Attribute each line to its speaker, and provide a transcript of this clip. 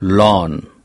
Speaker 1: lawn.